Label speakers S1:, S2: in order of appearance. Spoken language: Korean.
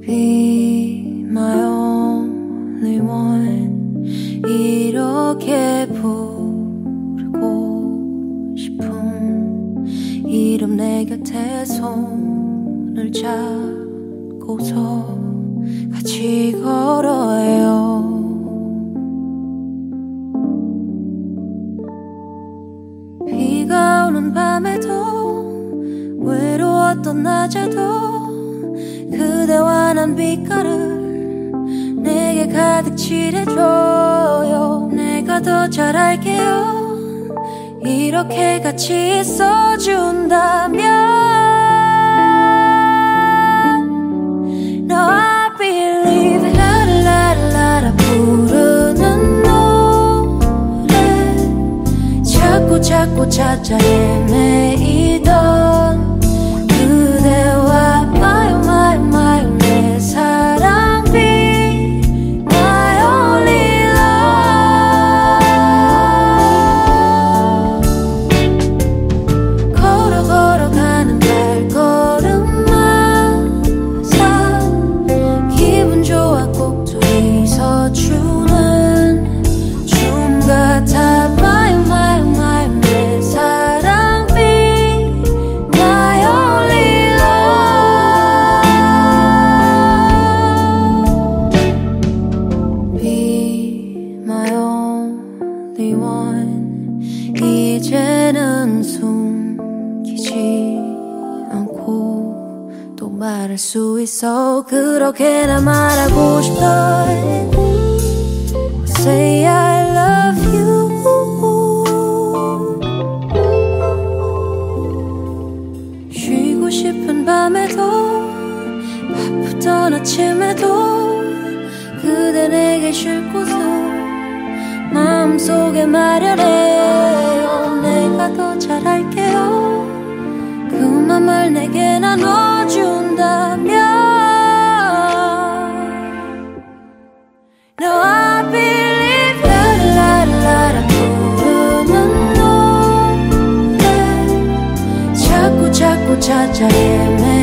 S1: Be my only one. 이렇게 부르고 싶은 이름 내 곁에 손을 잡고서 같이 걸어요. 비가 오는 밤에도 외로웠던 낮에도 그대와 난 빛깔을 내게 가득 칠해줘요. 내가 더 잘할게요. 이렇게 같이 있어준다면 Now I believe 라라라라 부르는 노래. 자꾸 자꾸 찾아 헤매이 말할 수 있어. 그렇게나 말하고 싶다 Say I love you. 쉬고 싶은 밤에도 바쁘던 아침에도 그대 내게 쉴 곳을 마음속에 마련해요. 내가 더 잘할게요. 그 맘을 내게 나눠 muchacha que me.